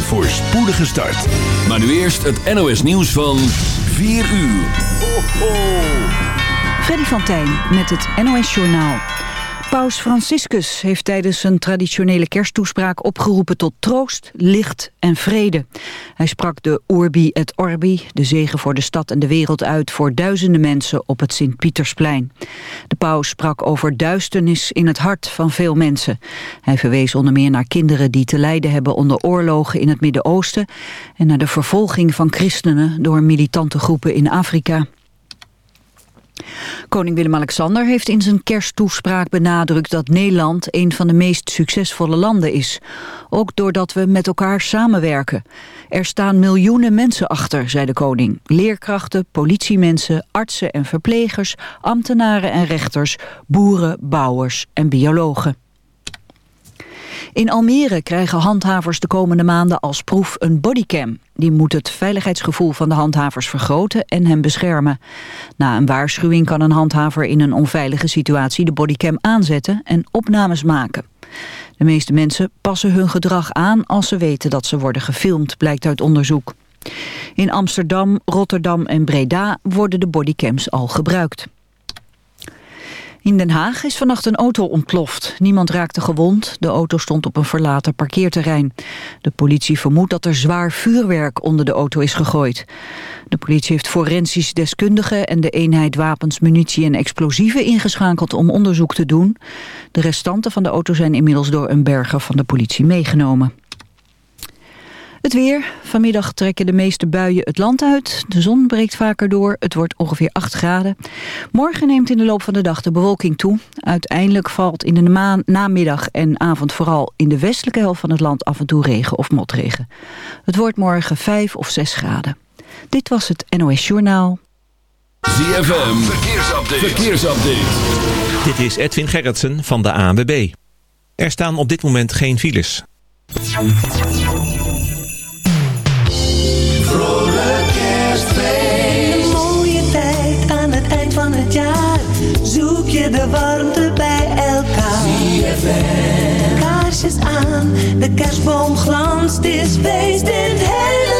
Een voorspoedige start. Maar nu eerst het NOS nieuws van 4 uur. Ho, ho. Freddy van Tijn met het NOS Journaal. Paus Franciscus heeft tijdens zijn traditionele kersttoespraak opgeroepen tot troost, licht en vrede. Hij sprak de Urbi et Orbi, de zegen voor de stad en de wereld uit voor duizenden mensen op het Sint-Pietersplein. De paus sprak over duisternis in het hart van veel mensen. Hij verwees onder meer naar kinderen die te lijden hebben onder oorlogen in het Midden-Oosten en naar de vervolging van christenen door militante groepen in Afrika. Koning Willem-Alexander heeft in zijn kersttoespraak benadrukt dat Nederland een van de meest succesvolle landen is. Ook doordat we met elkaar samenwerken. Er staan miljoenen mensen achter, zei de koning. Leerkrachten, politiemensen, artsen en verplegers, ambtenaren en rechters, boeren, bouwers en biologen. In Almere krijgen handhavers de komende maanden als proef een bodycam. Die moet het veiligheidsgevoel van de handhavers vergroten en hem beschermen. Na een waarschuwing kan een handhaver in een onveilige situatie de bodycam aanzetten en opnames maken. De meeste mensen passen hun gedrag aan als ze weten dat ze worden gefilmd, blijkt uit onderzoek. In Amsterdam, Rotterdam en Breda worden de bodycams al gebruikt. In Den Haag is vannacht een auto ontploft. Niemand raakte gewond. De auto stond op een verlaten parkeerterrein. De politie vermoedt dat er zwaar vuurwerk onder de auto is gegooid. De politie heeft forensisch deskundigen en de eenheid wapens, munitie en explosieven ingeschakeld om onderzoek te doen. De restanten van de auto zijn inmiddels door een berger van de politie meegenomen. Het weer. Vanmiddag trekken de meeste buien het land uit. De zon breekt vaker door. Het wordt ongeveer 8 graden. Morgen neemt in de loop van de dag de bewolking toe. Uiteindelijk valt in de namiddag en avond vooral in de westelijke helft van het land af en toe regen of motregen. Het wordt morgen 5 of 6 graden. Dit was het NOS Journaal. ZFM. Verkeersupdate. Verkeersupdate. Dit is Edwin Gerritsen van de ANWB. Er staan op dit moment geen files. De warmte bij elkaar. Kaarsjes aan, de kerstboom glanst, is feest in het hele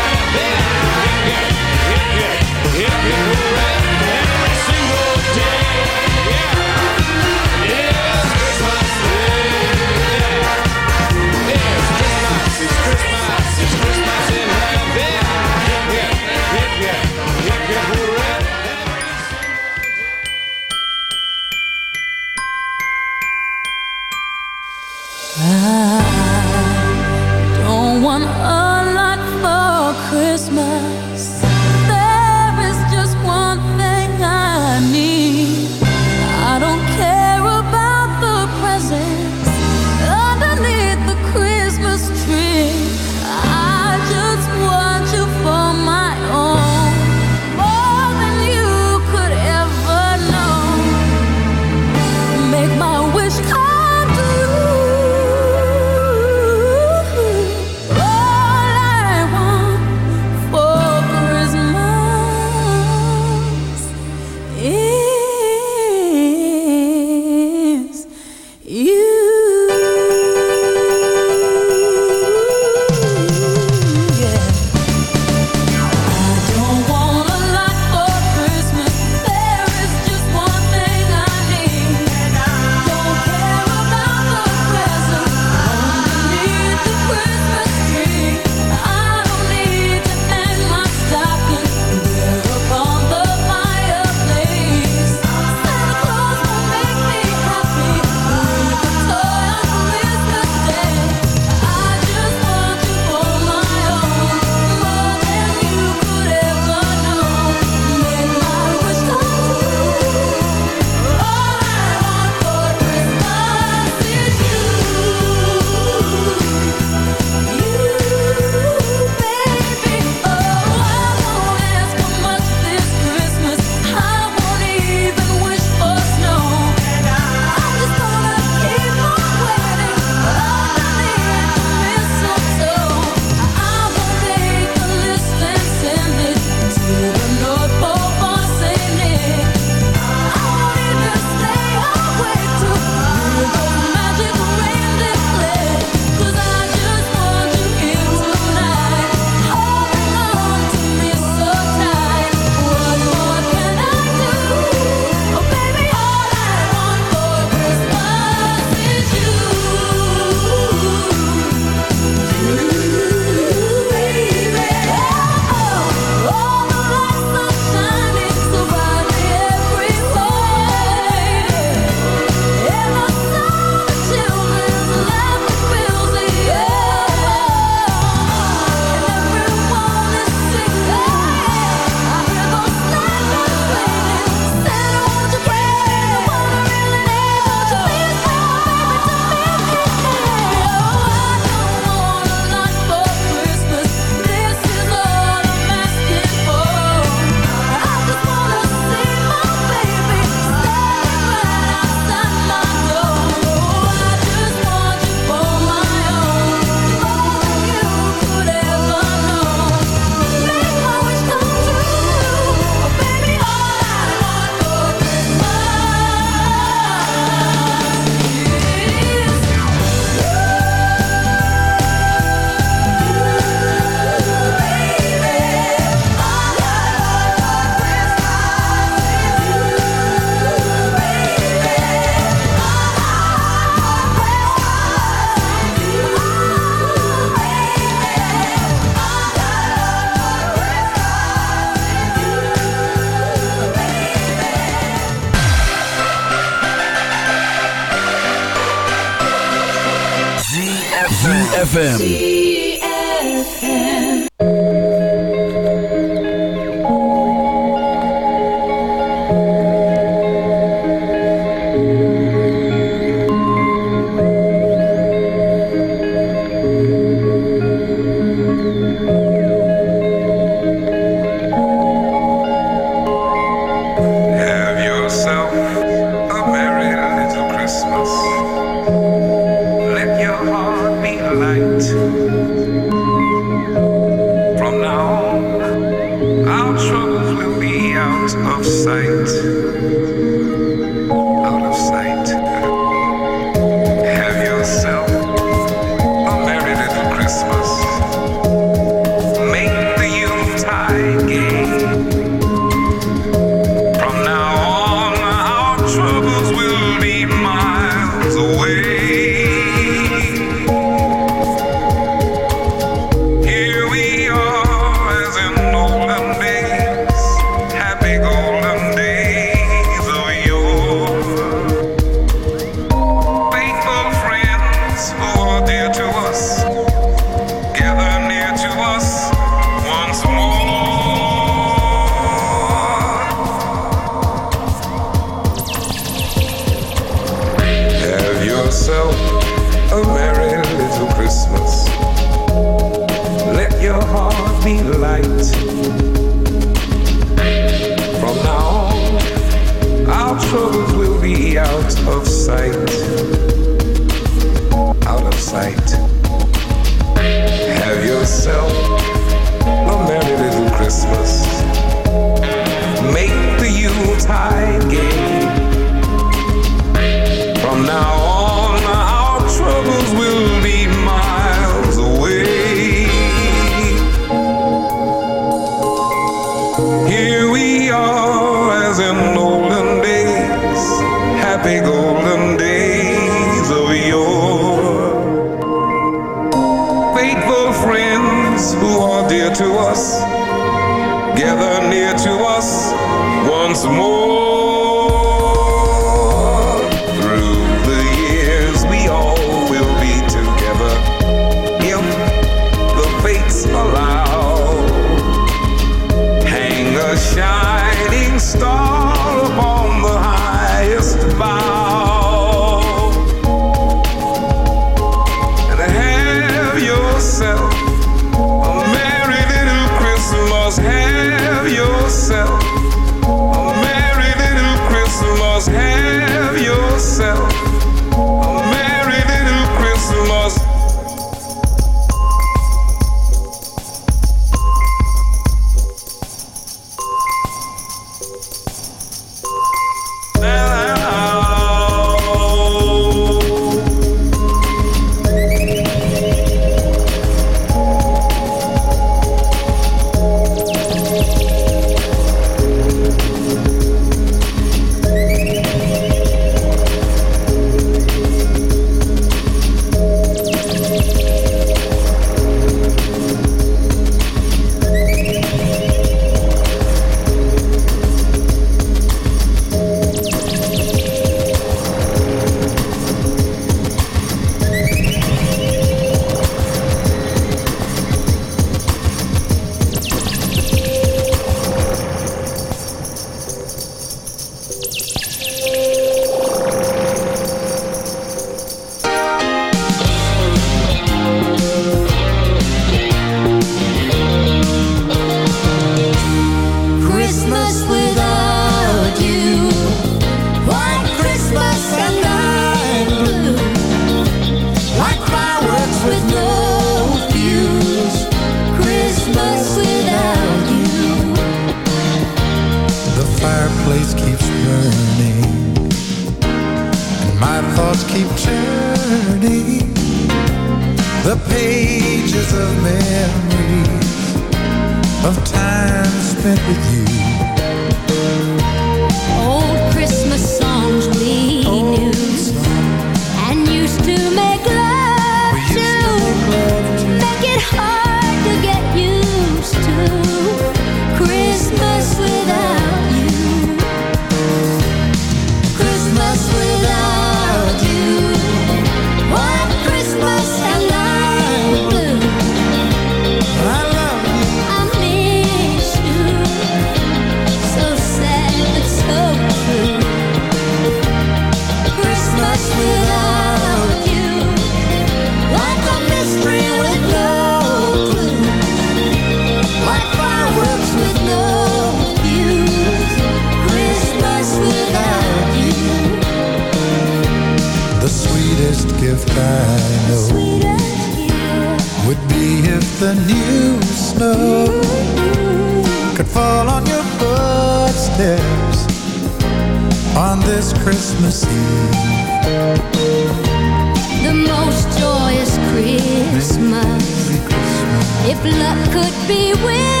luck could be with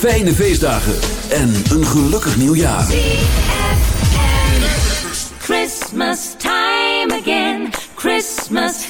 fijne feestdagen en een gelukkig nieuwjaar. Christmas time again, Christmas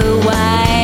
why.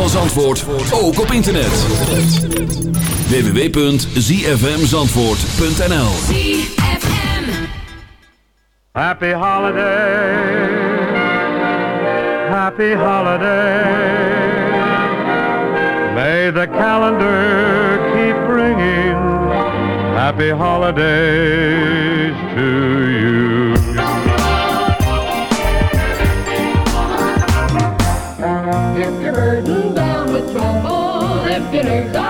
van Zandvoort ook op internet. www.zfmzandvoort.nl Happy holiday Happy holiday May the calendar keep bringing Happy holidays to you. Burdened down with trouble, if your nerves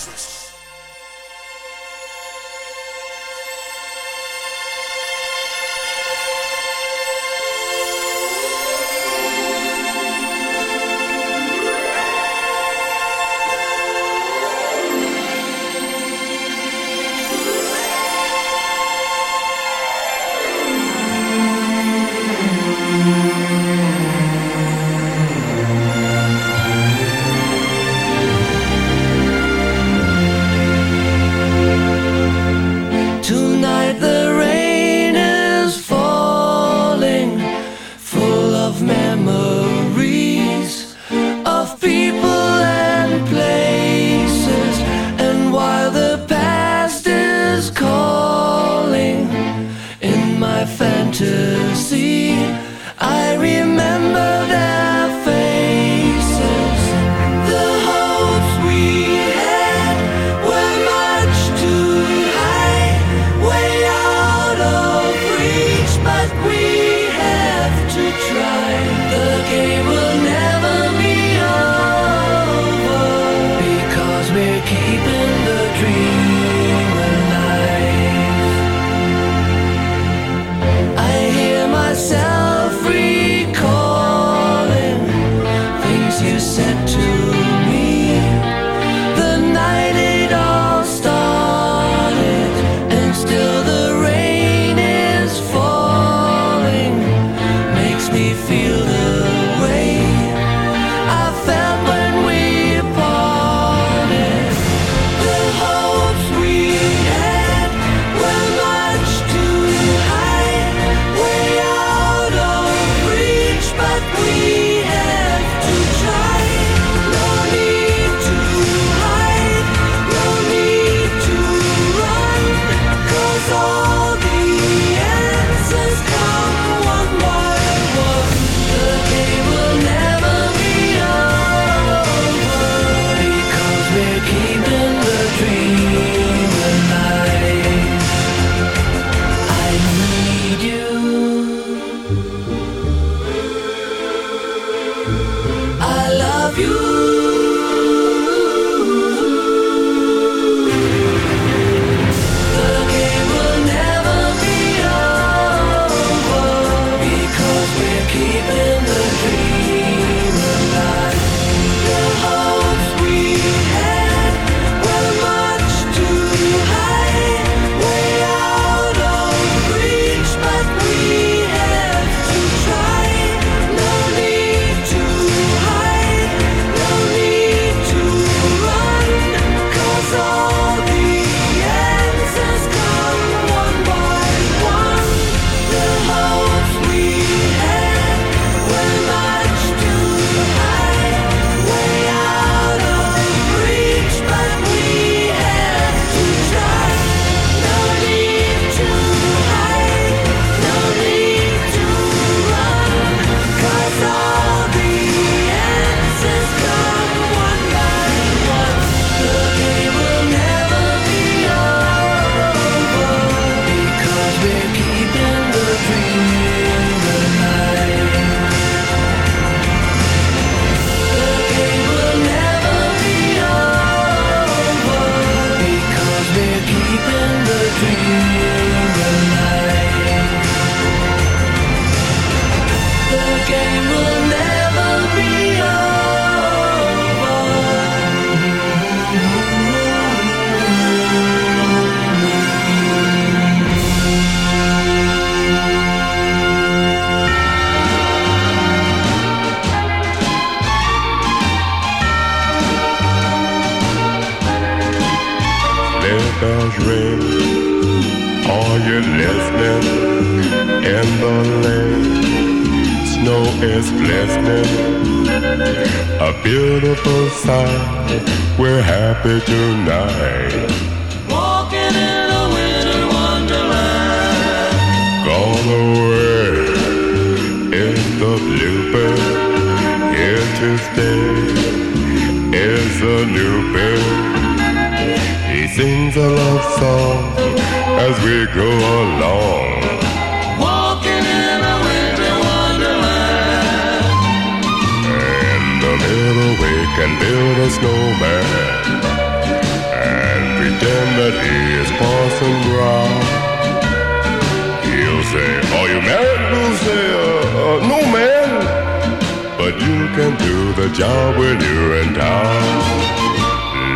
The job when you're in town.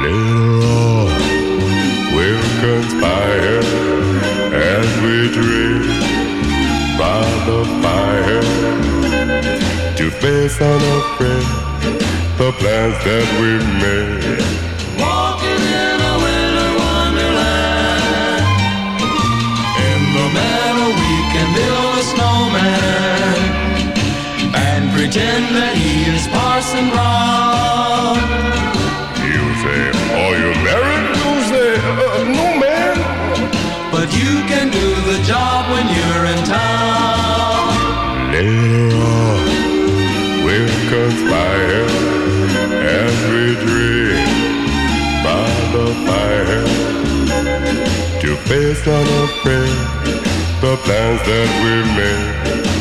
On, we'll conspire as we dream by the fire to face unafraid the plans that we made. Parson Brown. You say, Are you married? You say, uh, No, man. But you can do the job when you're in town. Later on, we'll conspire as we dream by the fire to face unafraid the plans that we made.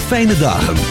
Fijne dagen.